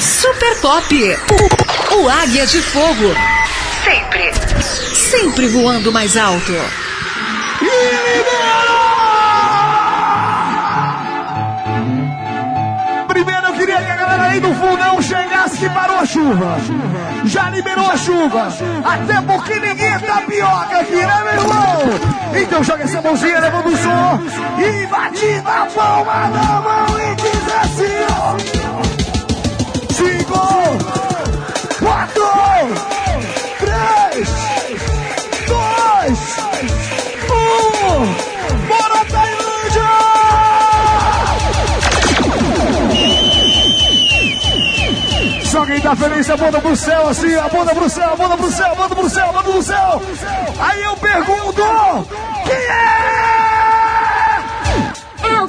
Super Pop. O, o Águia de Fogo. Sempre. Sempre voando mais alto. Primeiro eu queria que a galera aí do fundão chegasse que parou a chuva. Já liberou a chuva. Até porque ninguém é tapioca aqui, né, meu irmão? Então joga essa mãozinha, levando o som. E bate na palma da mão e diz assim, ó. Cinco, quatro, três, dois, um. Bora, Tailândia! Só quem tá feliz, a bunda pro céu, assim, a bunda pro céu, a bunda pro céu, a bunda pro céu, a bunda pro céu. Aí eu pergunto, quem é? É o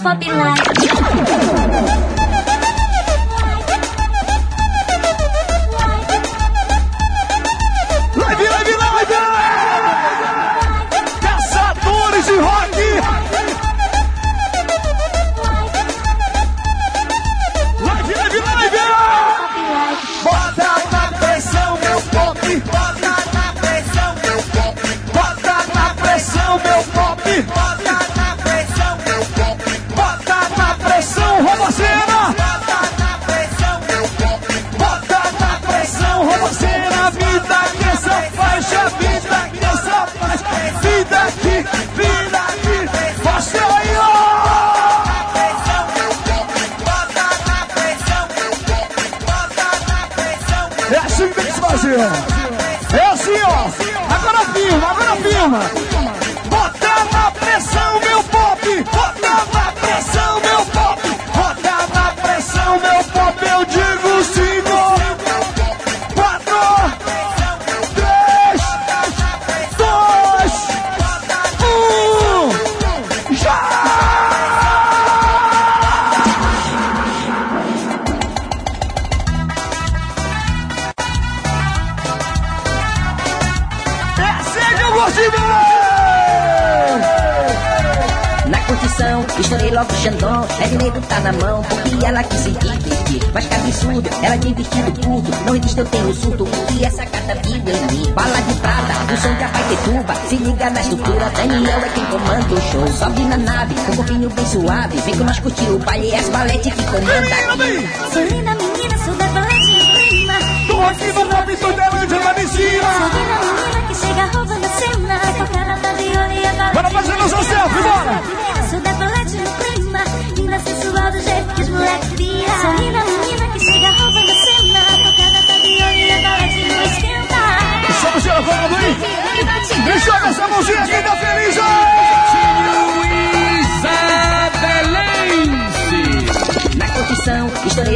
Daniel é quem comanda o show. Sobe na nave, com um pouquinho bem suave. Vem com nós curtir o baile, é as balete que comanda aqui. Sou linda menina, sou da clima. Tô aqui no pop, tô delante lá de Sou linda menina que chega roubando a cena. Com a cara de olho e a valente. Bora fazer nossa selfie, bora! Sou da valente no clima. Linda, sensual do jeito que os moleques pira. Sou linda menina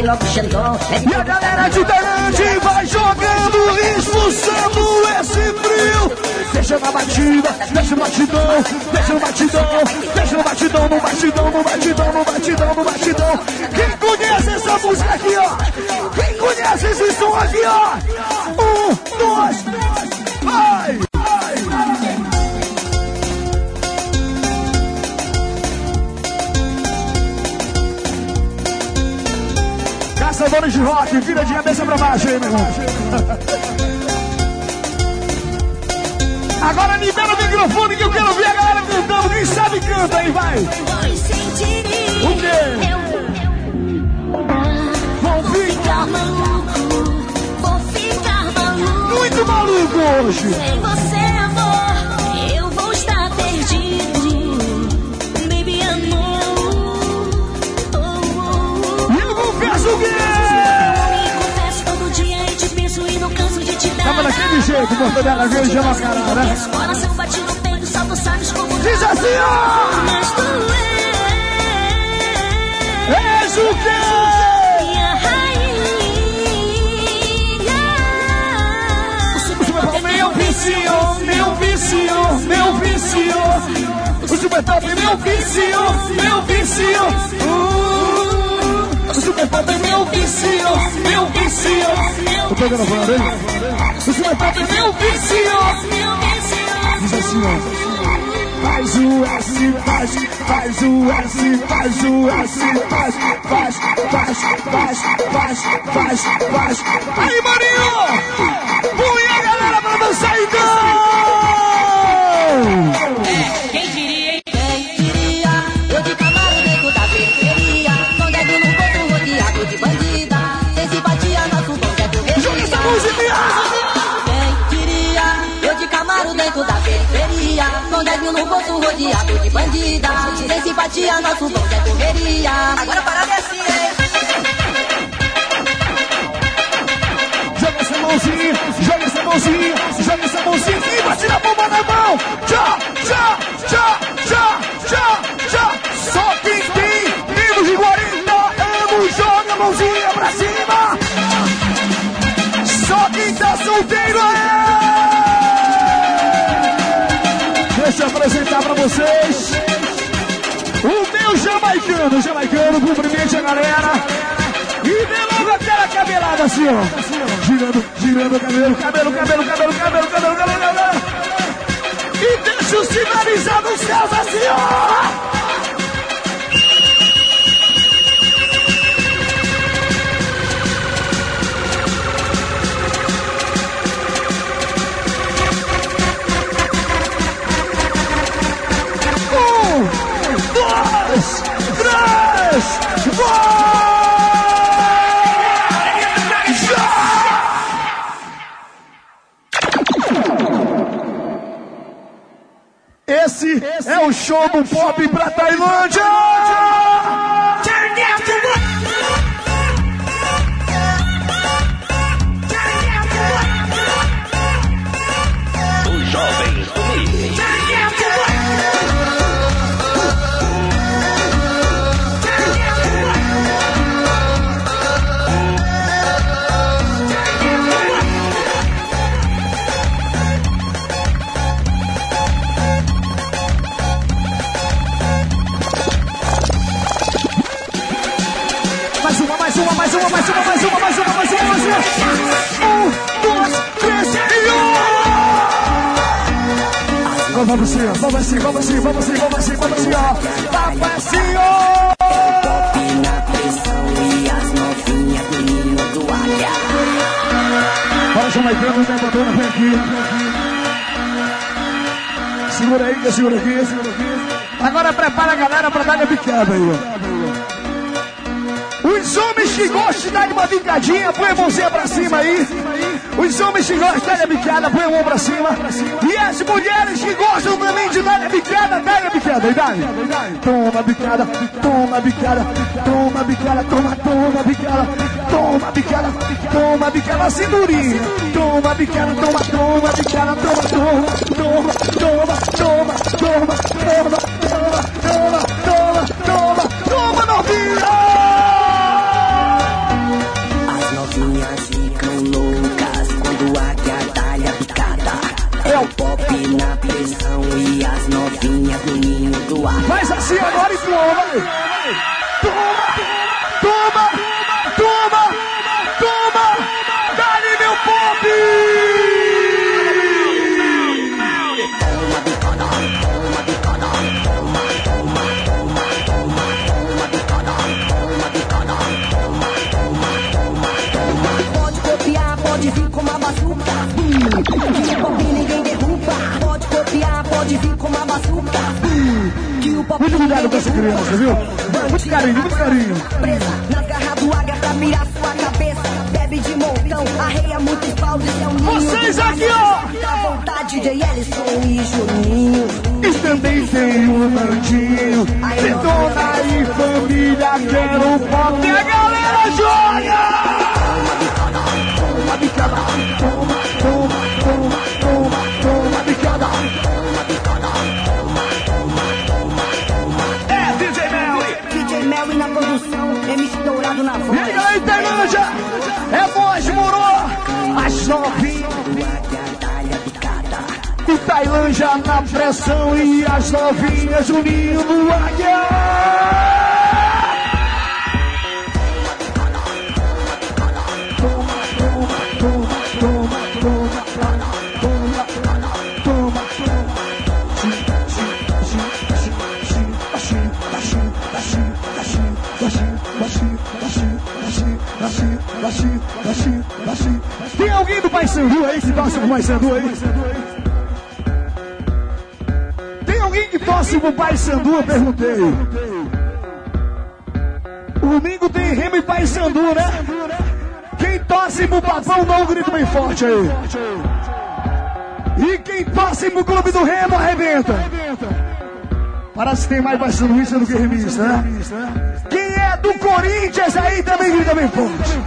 logo o E a galera de. Tarante vai jogando, expulsando esse frio. Deixa na batida, deixa no batidão, deixa no batidão, deixa no batidão, no batidão, no batidão, no batidão, no batidão. Quem conhece essa música aqui, ó? Quem conhece esse som aqui, ó? Um, dois, vai! Caçadores de rock, vira de cabeça pra baixo aí, meu irmão. Agora libera o microfone que eu quero ver a galera cantando. Quem sabe canta aí, vai. O quê? Ficar ficar maluco. Vou ficar maluco. muito maluco hoje. Sem você, daquele jeito, mortadela verde, uma carada, né? Esse coração bate no peito, só tu sabes como Diz assim, ó. Mas tu és És o quê? meu vício, meu vício, meu vício. O super top, meu vício, meu vício. Uh, superpop é, é meu vício, meu vício. Tô pegando a banda, hein? Né? O superpop é, é meu vício. Diz assim, ó. Faz o S, faz, faz o S, faz o S, faz, faz, faz, faz, faz, faz, faz. Aí, Marinho! Põe a galera pra dançar então! No bolso rodeado de bandida. Sem simpatia, nosso bonde é correria. Agora para descer. Joga essa mãozinha, joga essa mãozinha, joga essa mãozinha e bate na palma da mão. Tchá, tchá, tchá, tchá, tchá, tchá. Só quem tem menos de 40 anos joga a mãozinha pra cima. Só quem tá solteiro é. Apresentar pra vocês o meu jamaicano, jamaicano, cumprimente a galera. E dê logo aquela cabelada assim, ó. Girando, girando o cabelo, cabelo, cabelo, cabelo, cabelo, cabelo, cabelo, cabelo. E deixa o sinalizar nos céus assim, ó. o pop pra Tailândia! Assim, vamos assim, vamos assim, vamos assim, vamos assim, ó. Assim, ó. Na pressão e as novinhas do ninho do águia. Bora, Jamaicano, né, botando, vem aqui. Segura aí, que eu seguro aqui, segura aqui. Agora prepara a galera pra dar a bicada aí, ó. Homens que gostam de dar uma bicadinha, põe a mãozinha pra cima aí. Os homens que gostam de dar a bicada, põe a mão pra cima. E as mulheres que gostam também de dar a bicada, dá a bicada, dá. Toma bicada, toma bicada, toma bicada, toma, toma bicada, toma bicada, toma bicada, cinturinha. Toma bicada, toma, toma bicada, toma, toma, toma, toma, toma, toma, toma, toma, pop na pressão e as novinhas do ninho do ar. Faz assim agora e toma! Toma! Toma! Toma! Toma! Dá-lhe meu pop! Pode copiar, pode vir com uma bazuca. Muito cuidado ninguém com essa criança, viu? Muito carinho, muito carinho. Presa nas garras do águia pra mirar sua cabeça. Bebe de montão, arreia muito espalda. Esse é ninho Vocês aqui, ó! Dá vontade de Ellison e Juninho. E também tem o Nandinho. Detona aí, família, quero pop. E a galera joga! Na pressão e as novinhas, Juninho no águia. Tem alguém do Paysandu aí que torce pro Paysandu aí? Torce pro Paysandu? Eu perguntei. O domingo tem Remo e Paysandu, né? Quem torce pro papão, dá um grito bem forte aí. E quem torce pro clube do Remo arrebenta. Parece que tem mais baixista do que remista, né? Quem é do Corinthians aí também grita bem forte.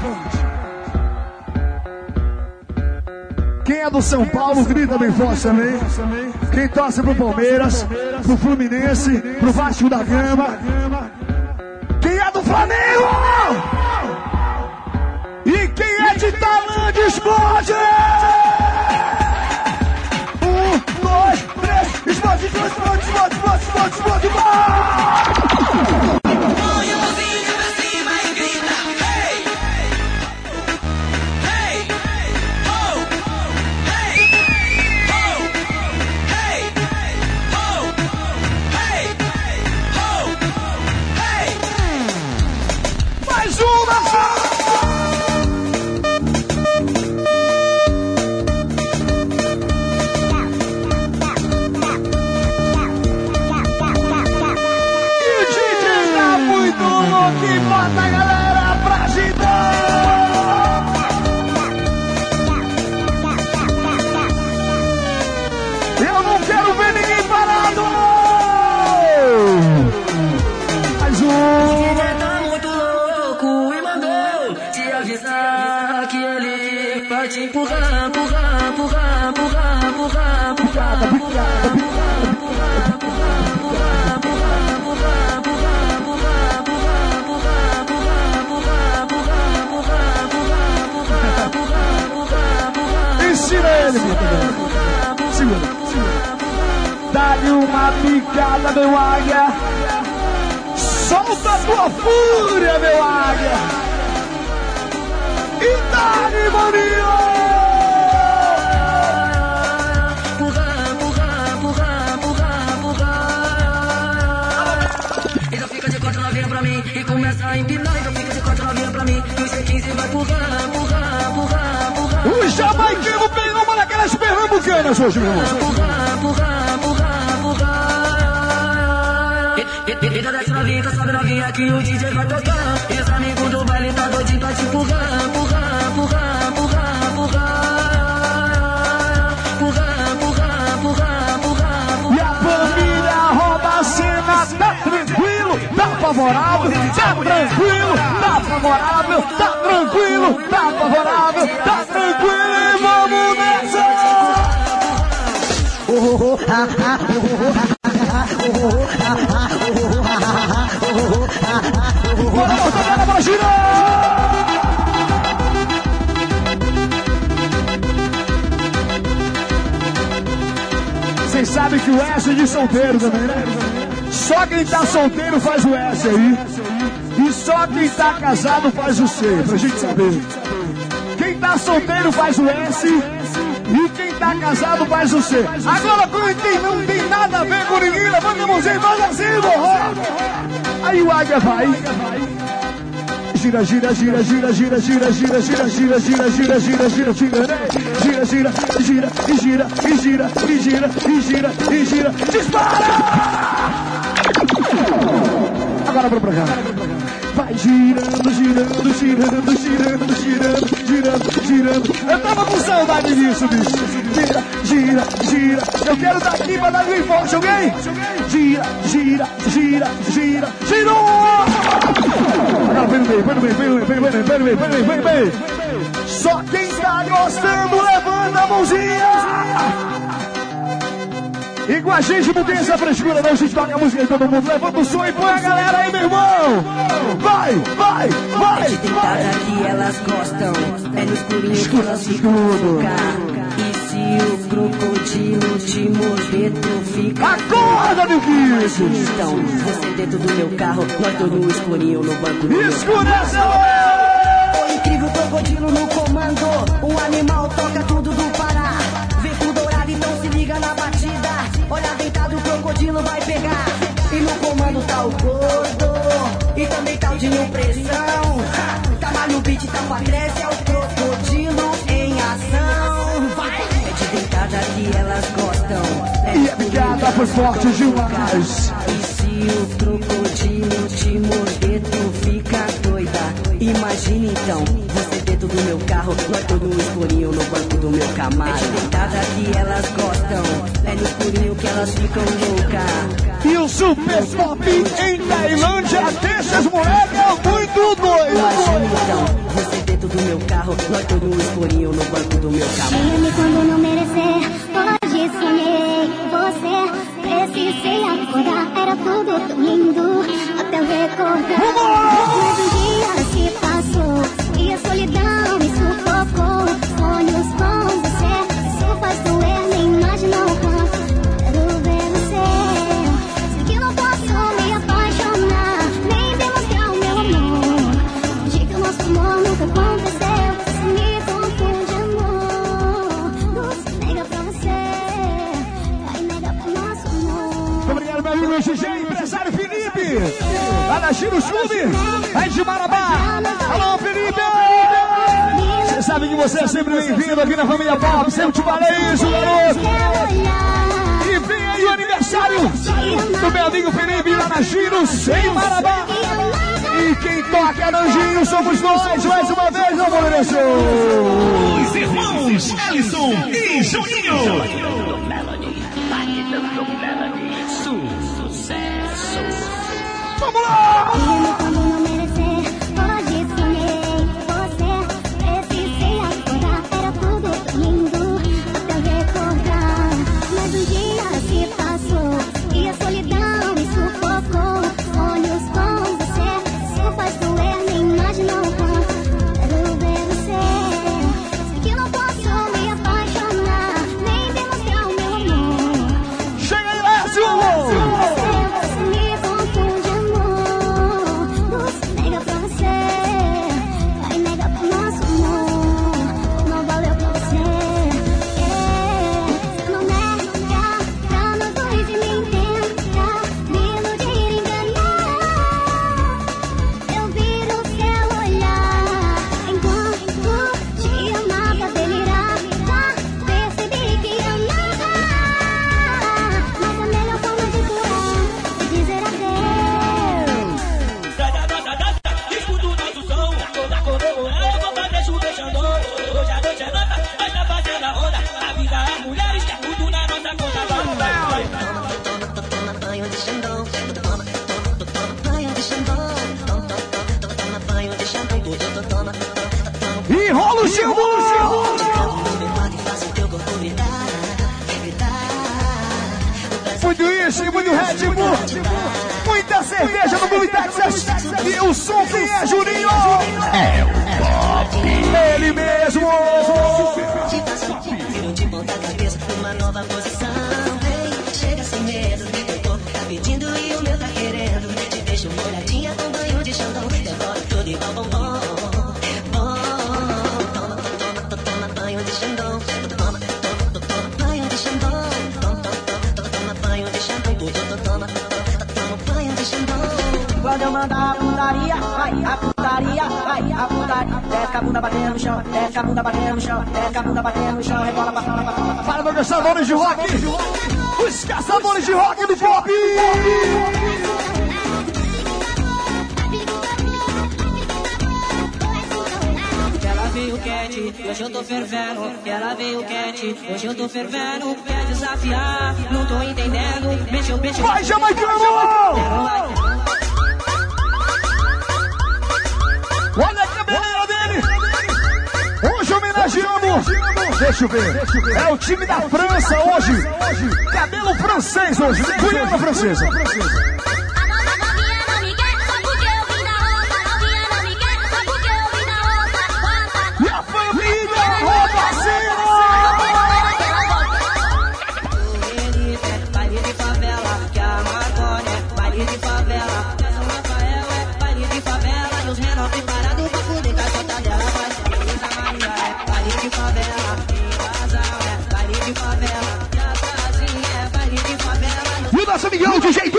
Quem é do São Paulo grita bem forte também. Quem torce pro Palmeiras, pro Fluminense, pro Vasco da Gama. Quem é do Flamengo? E quem é de Tailândia explode! Um, e. Então fica de quatro novinha pra mim e o G15 vai. O jamaicano pegou uma daquelas pernambucanas hoje, meu irmão. E- e- e- Então novinha, então que o DJ vai tocar. E os amigos do baile tá doidinho pra te empurrar, empurrar, empurrar, empurrar, empurrar. Empurrar, empurrar, empurrar, empurrar, E a família rouba a cena, tá tranquilo, tá favorável, tá tranquilo, tá favorável, tá tranquilo, tá favorável, tá tranquilo e vamos nessa! Bora, mortadela, bora girar! Vocês sabem que o S é de solteiro também, né? Só quem tá solteiro faz o S aí. E só quem tá casado faz o C, pra gente saber. Quem tá solteiro faz o S. E quem tá casado faz o C. Agora, quando tem, não tem nada a ver com ninguém, levanta a mãozinha e faz assim, morro. Aí o águia vai. Gira, gira, gira, gira, gira, gira, gira, gira, gira, gira, gira, gira, gira, gira, né? gira, gira, gira, e gira, e gira, e gira, e gira, e gira, dispara! Pra cá. Vai girando, girando, girando, girando, girando, girando, girando. Eu tava com saudade disso, bicho. Gira, gira, gira. Eu quero daqui pra dar bem forte, alguém? Gira, gira, gira, gira, girou! Agora vem no meio, vem no meio, vem no meio, vem no meio, vem no meio, vem no meio, vem no meio. Só quem tá gostando, levanta a mãozinha! E com a gente não tem essa frescura, não. A gente toca a música de todo mundo. Levanta o som e põe a galera aí, meu irmão! Vai, vai, vai, vai! Deitada que elas gostam, é no escurinho que elas ficam. E se o crocodilo te morder, tu fica. Acorda, meu querido! Então, você dentro do meu carro, dois no escurinho no banco meu Escurece a O incrível crocodilo no comando. O animal toca tudo crocodilo vai pegar. E no comando tá o gordo. E também tá o de pressão. Tá malho beat, tá com a cresce, é o crocodilo em ação. Vai! É de deitada que elas gostam. É E a picada foi forte demais. e se o crocodilo te morder, tu fica doida. Imagina então, você dentro do meu carro, nós todo no escurinho no banco do meu camaro. É de deitada que elas gostam, é no escurinho que elas ficam loucas. E o Super Pop em Tailândia deixa as moleques muito. Imagina então, você dentro do meu carro, nós todo no escurinho no banco do meu camaro. Chame quando não merecer, hoje sonhei você. Precisei acordar, era tudo tão lindo, até eu recordar. Mas Na Giro Clube, aí de Marabá. Alô, Felipe! Você sabe que você é sempre bem-vindo aqui na família Pop. Sempre te falei isso, garoto. E vem aí o aniversário do meu amigo Felipe lá na em Marabá. E quem toca é Nanjinho, somos nós, mais uma vez, não merecer. Os irmãos Ellison e Juninho. Vamos lá! Mesmo Mandar a putaria, vai, a putaria, vai, a putaria. Desce a bunda batendo no chão, desce a bunda batendo no chão, desce a bunda batendo no chão, rebola pra fora, pra fora. Para meus caçadores de rock. Os caçadores de rock do Pop. Ela veio quente, hoje eu tô fervendo. Ela veio quente, hoje eu tô fervendo. Quer desafiar, não tô entendendo. Mexeu, mexeu. Vai, Jamaicano! Deixa eu ver. É o time da França hoje. Cabelo francês hoje. Guiana francesa.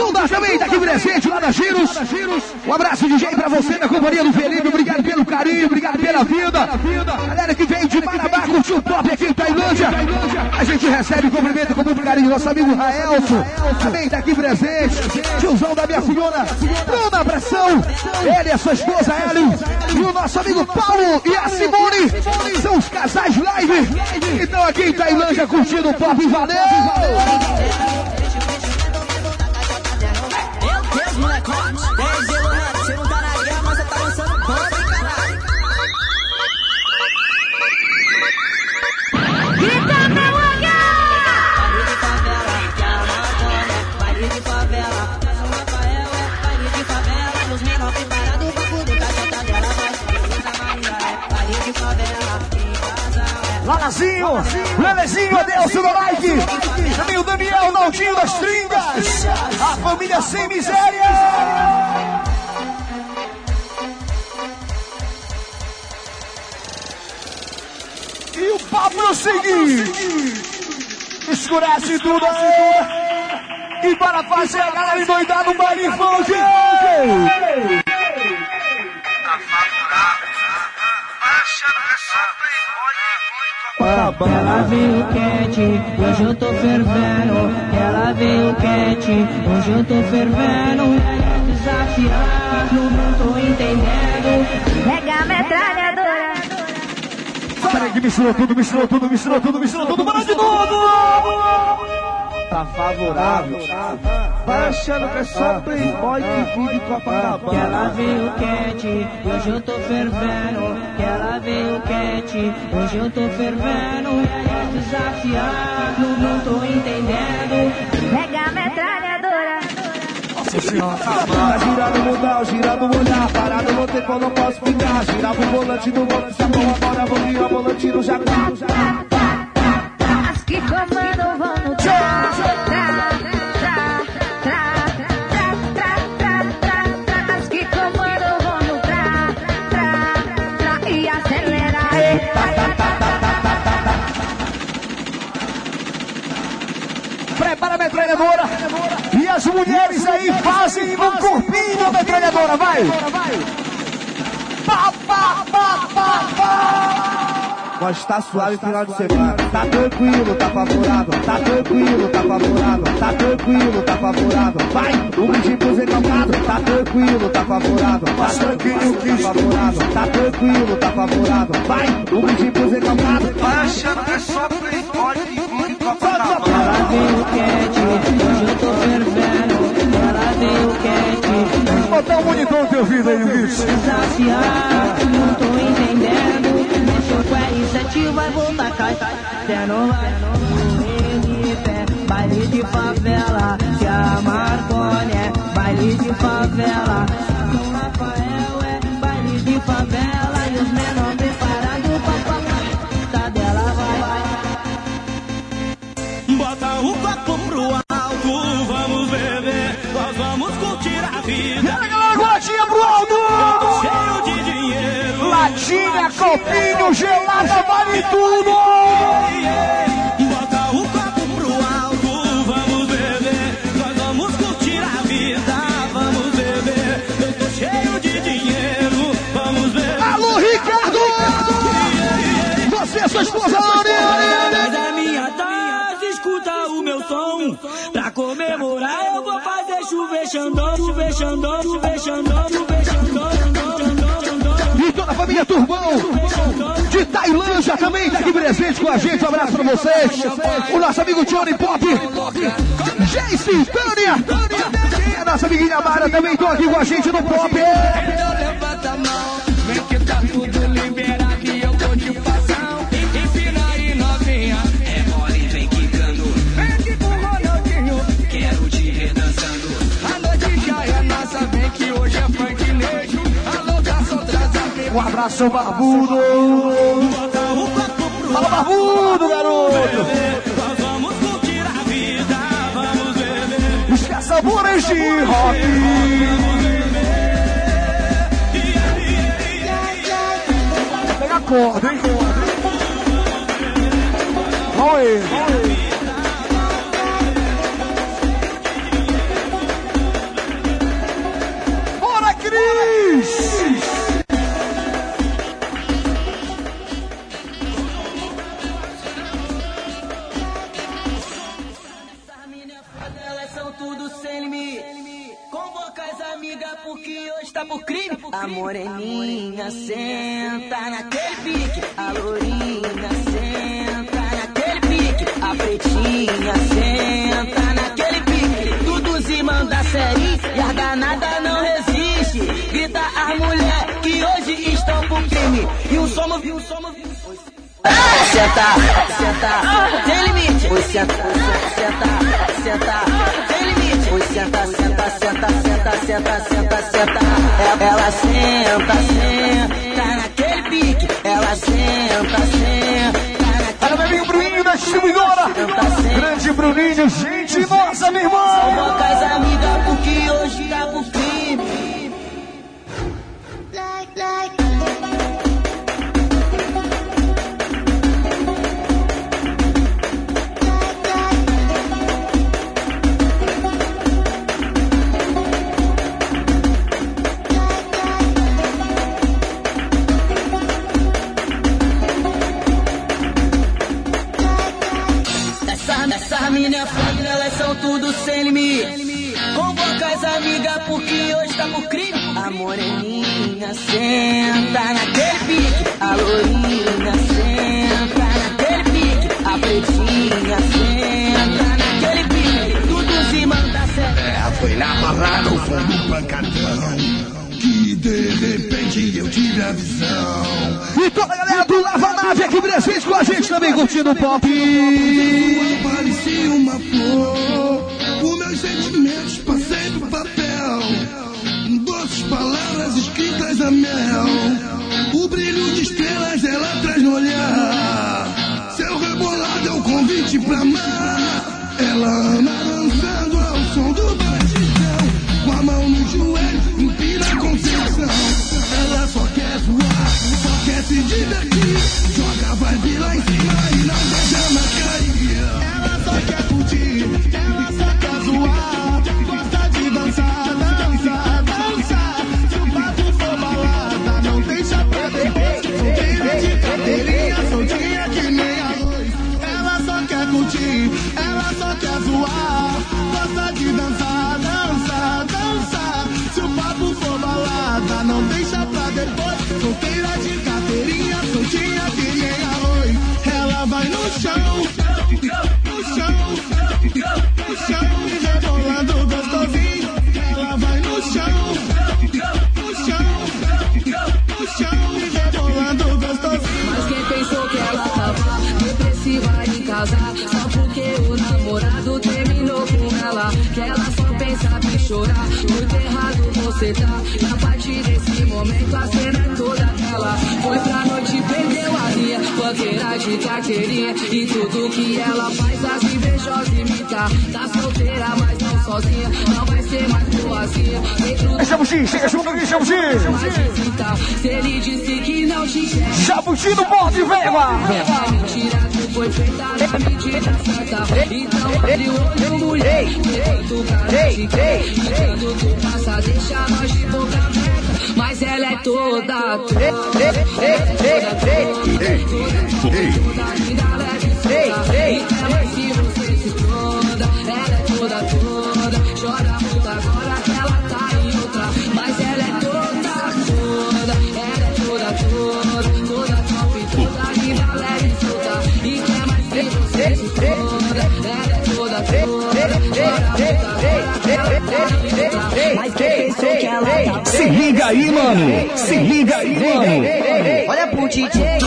Dunda também tá aqui presente lá na Giros. Um abraço, DJ, pra você na companhia do Felipe. Obrigado pelo carinho, obrigado pela vida. Galera que veio de Marabá, curtiu o top aqui em Tailândia. A gente recebe e cumprimenta com muito carinho nosso amigo Raelso. Também tá aqui presente. Tiozão da minha filhona, Bruna Pressão. Ele e a sua esposa, Hélio. E o nosso amigo Paulo e a Simone. Casais Live. Então aqui em Tailândia curtindo o pop, valeu! Casa. Lalazinho, Lelezinho, Adelson do like. Também o Daniel Naldinho das Tringas. A família sem miséria. E o papo é o seguinte: escurece tudo. E para fazer a galera endoidar no baile funk. Ela veio quente, hoje eu tô fervendo. Ela veio quente, hoje eu tô fervendo. Desafiando, não tô entendendo. Pega a metralhadora. Peraí que misturou tudo, misturou tudo, misturou tudo, misturou tudo, bora de novo! Tá favorável. Vai achando que é só playboy que vive Que Copacabana. ela veio quente, hoje eu tô fervendo. Que ela veio quente, hoje eu tô fervendo. Desafiando, não tô entendendo. Pega a metralhadora. Tá girando o mundão, girando o olhar. Parado no tempo, eu não posso ficar. Girava o volante do volante, a agora vou virar volante no jaguar. Que comandam vão no tra, tra, tra, tra, tra, tra, tra, tra, tra. As que comandam vão no tra, tra, tra. E acelera. Prepara a metralhadora. E as mulheres aí fazem no corpinho a metralhadora, vai! Pá, pá, pá, pá, pá. Nós tá suave final de semana. Tá tranquilo, tá favorável. Tá tranquilo, tá favorável. Tá tranquilo, tá favorável. Vai, o bichinho recalcado. Tá tranquilo, tá favorável. Tá tranquilo, tá favorável. Tá tranquilo, tá favorável. Vai, o bichinho recalcado. Achando que é só playboy que vive Ela veio quente, hoje eu tô fervendo. Ela veio quente, Botar o monitor no teu ouvido aí, bicho. desafiar, não tô entendendo. R7, vai voltar caixa. Cê não vai morrer de pé. Baile de favela, que a Marconi é. Baile de favela, São Rafael é. Baile de favela, e os menores preparados pra papai. dela vai, vai. Bota o copo pro alto, vamos beber, nós vamos curtir a vida. Aí, galera, latinha pro alto! Cheio de dinheiro. Latinha, copinho, gelada, vale tudo! Bota o copo pro alto, vamos beber, nós vamos curtir a vida, vamos beber. Eu tô cheio de dinheiro, vamos beber. Alô, Ricardo! Você, é sua esposa, Anne! Mas a minha taça, escuta o meu som. Pra comemorar eu vou fazer chover xandão, chover xandão, chover xandão, chover família Turbão de Tailândia também tá aqui presente com a gente. Um abraço pra vocês. O nosso amigo Johnny Pop, Jace, Tânia, e a nossa amiguinha Mara também estão aqui com a gente no Pop. A mão, Um abraço, Barbudo. Fala, Barbudo, garoto. Vamos curtir a vida, vamos beber. Os sabores de rock. Pega a corda, hein? Olha ele. Bora, moreninha é senta naquele pique, a lourinha senta naquele pique, a pretinha senta naquele pique. Tudo se manda série e a danada não resiste. Grita as mulher que hoje estão pro crime. E um somo, viu, um somo, viu. Ah, senta, senta, sem limite. Senta, senta senta, senta, senta, senta, senta, senta, senta. É- Ela senta, senta naquele pique. Ela senta, senta Olha, meu amigo Bruninho da distribuidora. Grande Bruninho, gente nossa, meu irmão. Convoca as amigas Essa, essa mina foda, elas são tudo sem limite. Convoca as amigas porque hoje tá pro crime. A moreninha senta naquele pique. A lourinha senta naquele pique. A pretinha senta naquele pique. Tudo se manda certo. É, foi na balada, o fundo do pancadão. Que de repente eu tive a visão. E toda a galera do Lava Nave aqui presente com a gente também curtindo o pop. Parecia uma flor. Os meus sentimentos passei pro papel. Doces palavras escritas a mel. O brilho de estrelas ela traz no olhar. Seu rebolado é o convite pra amar. Ela anda dançando ao som do batidão. Com a mão no joelho, empina a confecção. Ela só quer zoar, só quer se divertir. Joga vibe lá em cima e não deixa mais cair. Solteira de carteirinha, soltinha que nem. Ela vai no chão, no chão, no chão e rebolando gostosinho. Ela vai no chão, no chão, no chão e rebolando gostosinho. Mas quem pensou que ela tava depressiva em casa Só porque o namorado terminou com ela Que ela só pensava em chorar Muito errado você tá momento a cena é toda dela Foi pra noite, perdeu a linha Banqueira de carteirinha E tudo que ela faz as invejosas imita Tá solteira, mas não sozinha Não vai ser mais boazinha Dentro É Jabuti, chega junto aqui, Jabuti. Se ele disse que não te quer Jabuti no bote, vega. é mentira, tu foi feita na medida certa. Então abre o olho, mulher. Enquanto o cara te quer. E quando tu passa, deixa nós de boca aberta. Mas ela é toda, toda. Ela é toda, toda. Toda linda, leve e solta. E ela, se você se esconda, ela é toda, toda. Chora muito agora que ela tá em outra. Mas ela é toda, toda. Ela é toda, toda. Toda top, toda linda, e solta. E quer mais que você se esconda. Ela é toda, toda. Mas quem pensou que ela tá Se liga aí, mano. Se liga aí, mano. Olha pro DJ,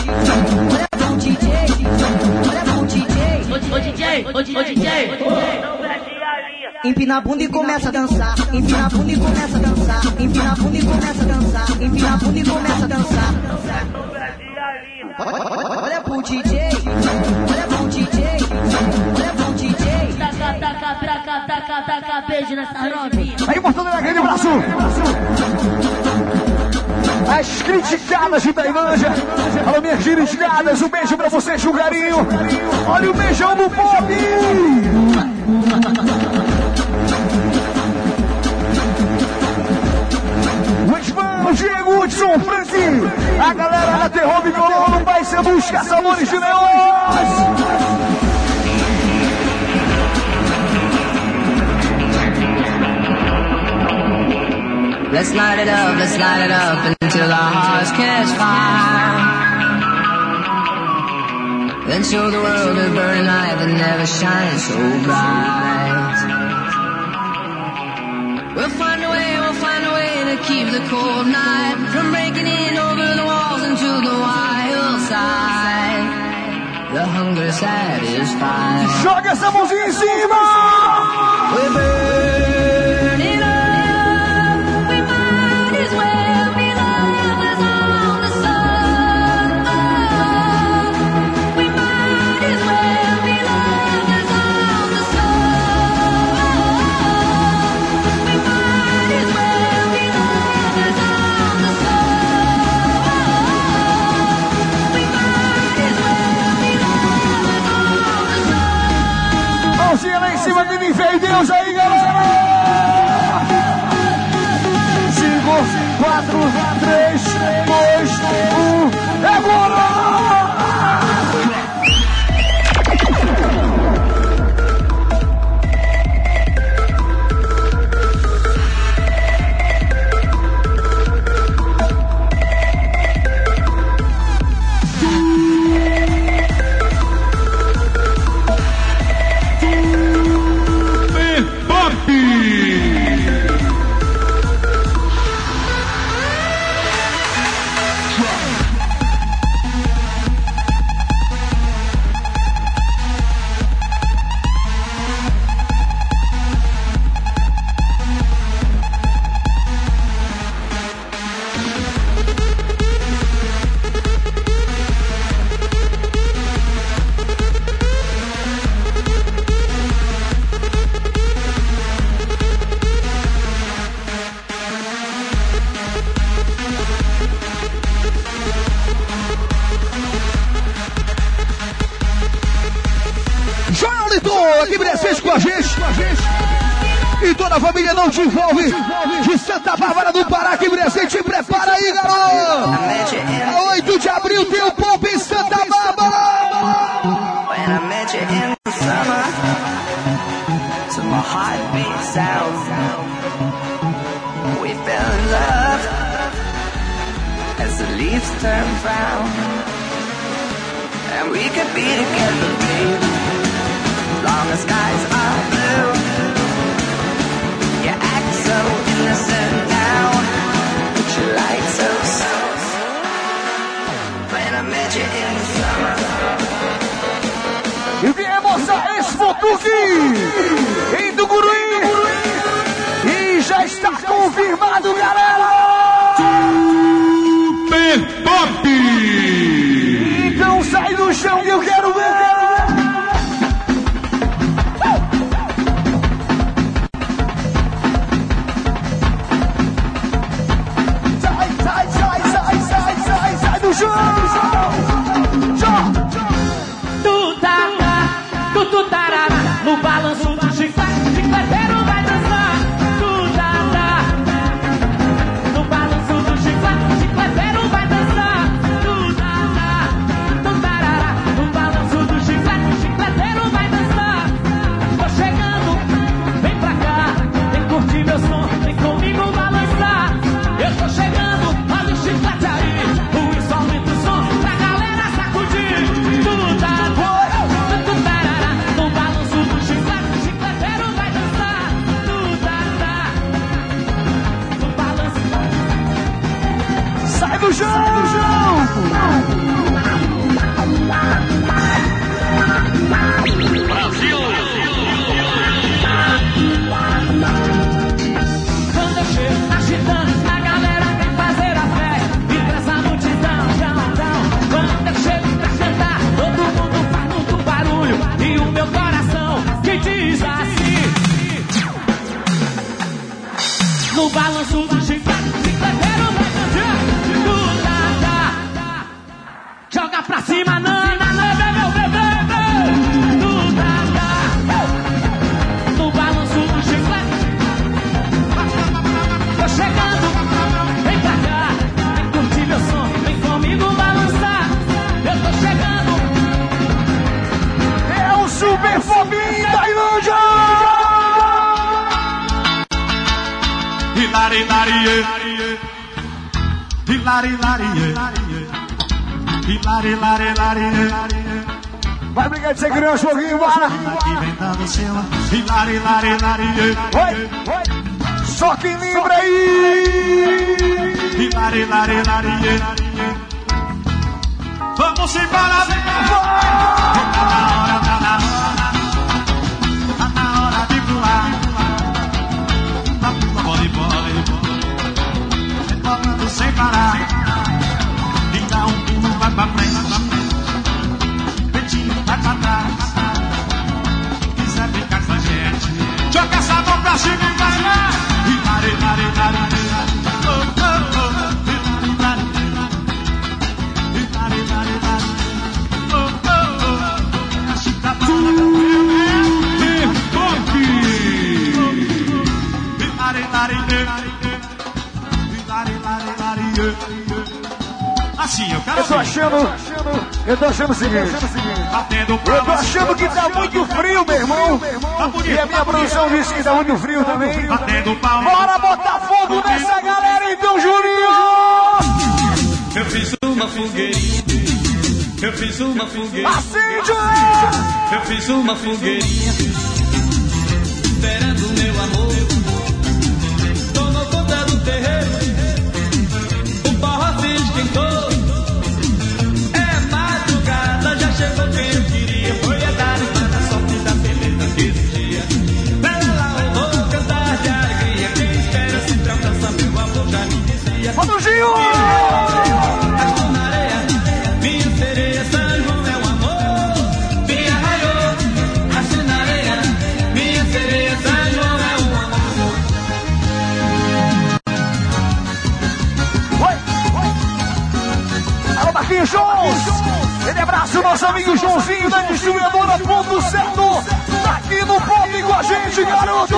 olha pro DJ, olha pro DJ. Ô DJ, ô DJ, Empina a bunda e começa a dançar. Empina a bunda e começa a dançar. Empina a bunda e começa a dançar. Empina a bunda e começa a dançar. Olha pro DJ, taca, taca, beijo nessa novinha. Aí, botando aquele braço. As criticadas de Tailândia. Alô, minhas criticadas. Um beijo pra vocês, Julgarinho. Olha o beijão do Bob. Diego, Hudson, Frank. A galera da Terror Bicolor vai ser buscar sabores de leões. Let's light it up, let's light it up until our hearts catch fire. Then show the world a burning light that never shines so bright. We'll find a way, we'll find a way to keep the cold night from breaking in over the walls into the wild side. The hunger satisfied. Joga essa mãozinha em cima! teu em Santa Bárbara. When I met you in the summer, so my heart beat south. We fell in love as the leaves turn brown, and we could be together, babe, long as skies. E vem moça, esse Futuki! E do Guruí! E já está confirmado, galera! Vilare Hilari, lari, lari, oi, oi. Só que livra aí. Vilare, lari, lari, Vamos embora, vem. Eu tô achando que tá muito frio, meu irmão. Tá e a minha tá produção disse que tá muito frio tá também. Bora botar fogo nessa galera então, Juninho! Eu fiz uma fogueirinha. Eu fiz uma fogueirinha. Acende! Eu fiz uma fogueirinha. Roda o Gil! Marquinhos Jones. Ele abraça o nosso amigo Joãozinho da distribuidora Ponto Certo. Tá aqui no pop com a gente, garoto!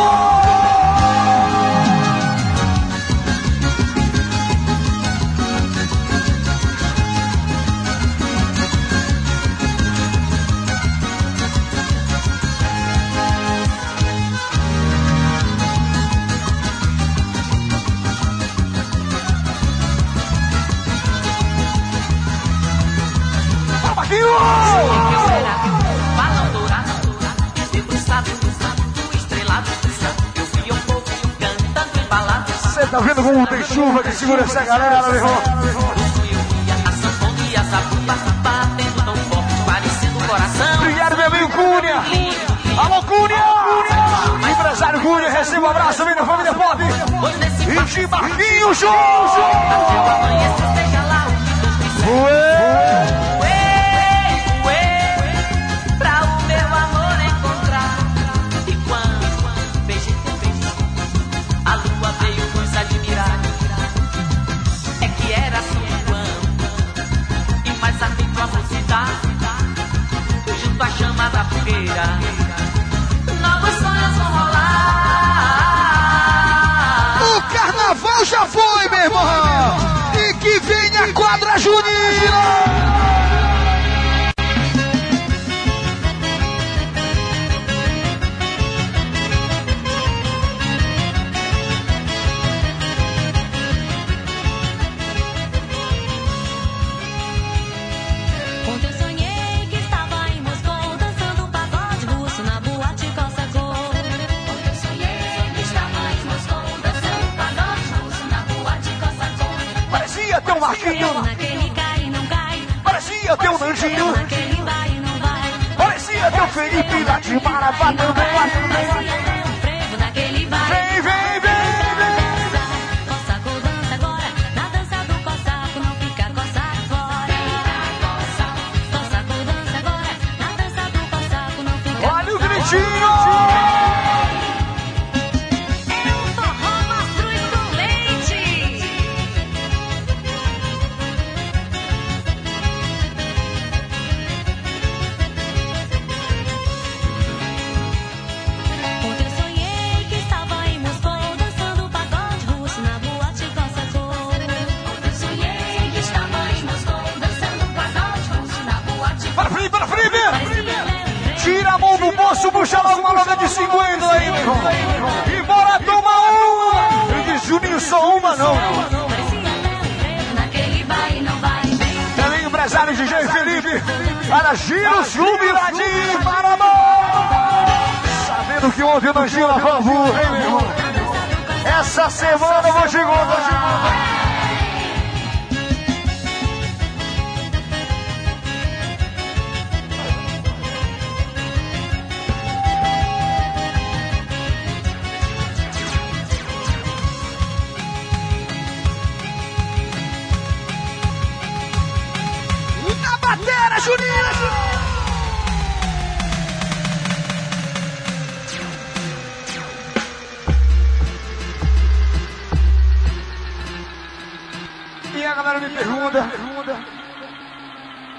Tá vendo como tem chuva que segura essa galera, meu irmão? Obrigado, meu amigo Cunha! Alô, Cunha! Empresário Cunha, receba um abraço, vindo da família Pop! E de barquinho, Júnior! Ué! cima da fogueira. Novas folhas vão rolar. O carnaval já foi, meu irmão. E que venha a quadra junto. DJ Felipe para Giro Ciúme Fim para Sabendo que ontem nós giravamos, hein. Essa semana eu vou te contar,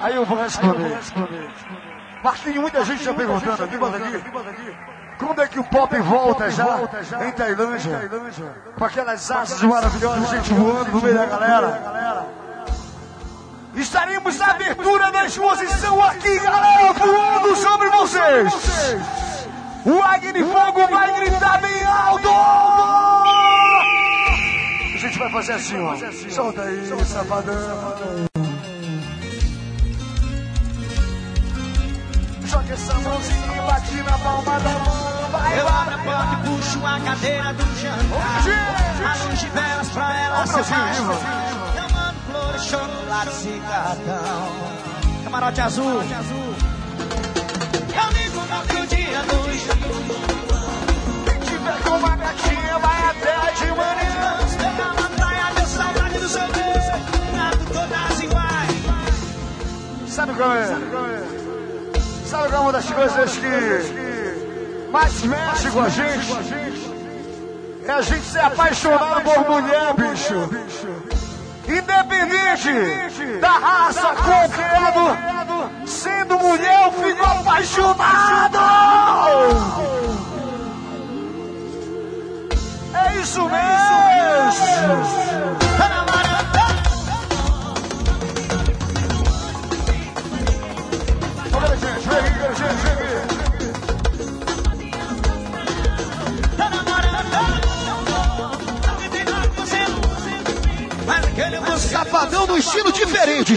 aí eu vou responder. Marquinhos, muita gente já perguntando aqui, bota aqui. Quando é que o pop volta já em Tailândia? Com aquelas asas maravilhosas, gente voando no meio da galera. Estaremos na abertura da exposição aqui, galera, voando sobre vocês. O Agni Fogo vai gritar bem alto! A gente vai fazer assim, ó. Solta aí, safadão. Joga essa mãozinha e bate na palma da mão. Vai, Eu abro a porta e puxo a cadeira do jantar. A luz de velas pra ela Vamos, se mando flores, chocolate, cigarrão. Camarote azul. Eu ligo no outro dia do Quem tiver com uma gatinha vai até de manhã. Pegar na praia, saudade do seu beijo. Nado todas iguais. Sabe qual é? Sabe qual é uma das coisas que mais mexe com a gente? É a gente ser apaixonado por mulher, bicho. Independente da raça, cor, sendo mulher, eu fico apaixonado! É isso mesmo! Safadão no estilo diferente,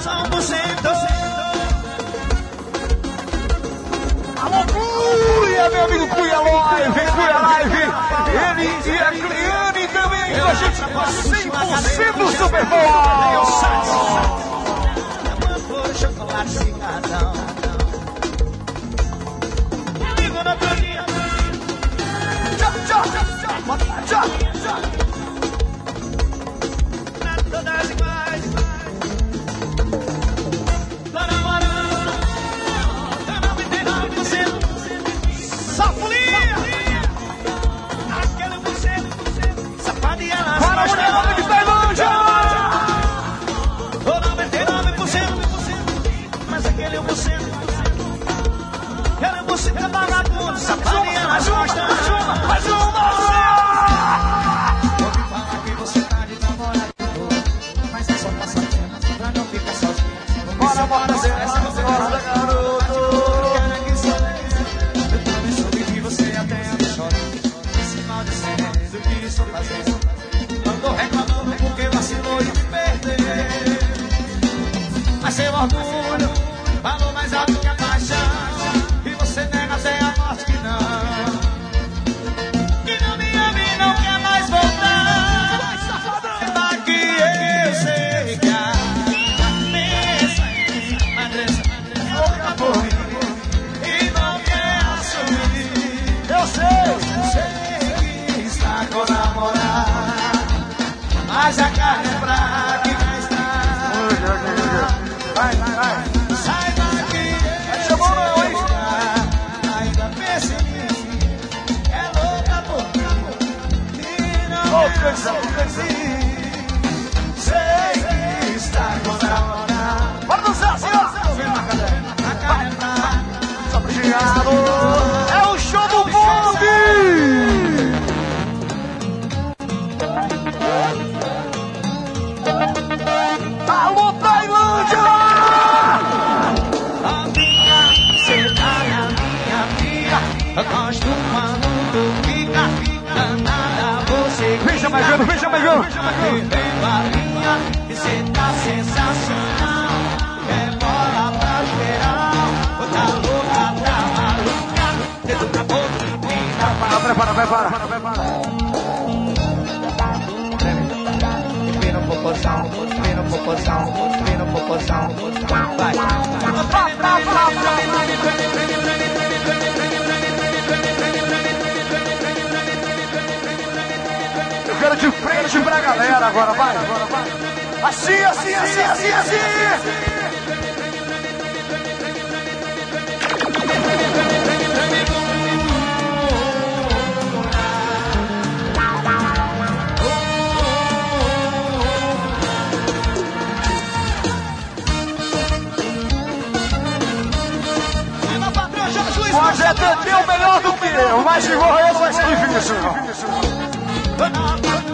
só você Alô, Cuia, meu amigo Cuia Live, Cuia Live. Ele e a Cleane também com a gente. 100% Super Bowl. Flor, chocolate, ligo no outro dia. Tchau, tchau, tchau, tchau, na boca, prepara, prepara. Vem no popozão, vem no popozão, vem no popozão. Vai. Eu de frente pra galera agora, vai. Agora, vai. Assim, assim, assim, assim, assim. Pode é ter o melhor do que eu, mas se morrer vai ser difícil.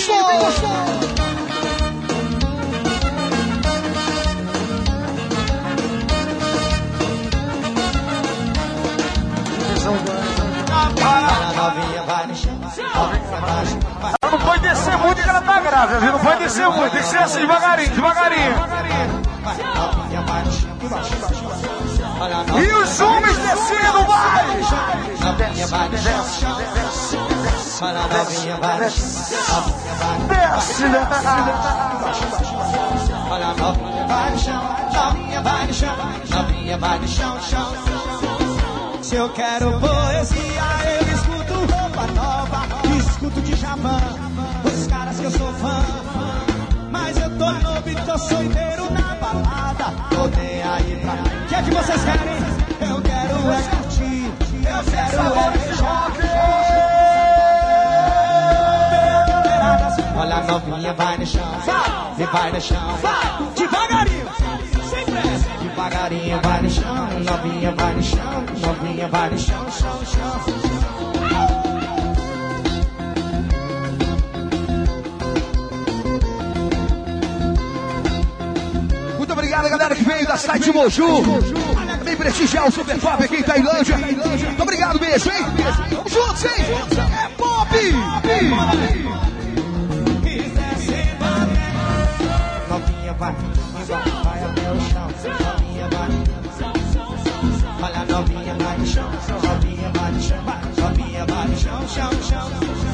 chão, vai. Ela não pode descer muito que ela tá grávida, viu? Não pode descer muito, tem que ser assim, devagarinho, devagarinho. E os homens descendo, vai! No Desce, né? Se eu quero poesia, eu escuto roupa nova, escuto de Javan, os caras que eu sou fã. Mas eu tô novo e tô solteiro na balada, tô nem aí pra O que é que vocês querem? Eu quero é curtir, eu quero é beijar. Olha a novinha, vai no chão, e vai no chão, devagarinho, sem pressa. Devagarinho, vai no chão, novinha, vai no chão, novinha, vai no chão, chão, chão. Muito obrigado, galera que veio da site Moju. Vem prestigiar o Super Pop aqui em Tailândia. Muito obrigado, beijo, hein? Juntos, hein? É pop! Novinha vai, vai, vai até o chão. Novinha vai. Olha a novinha vai no chão. Novinha vai no chão. vai, Novinha vai no chão, chão, chão.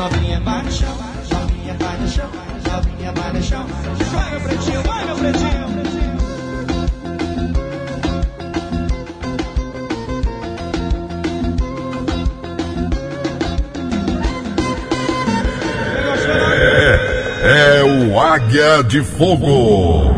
Novinha vai no chão, novinha vai no chão, novinha vai no chão. Vai meu pretinho, vai meu pretinho. É o Águia de Fogo.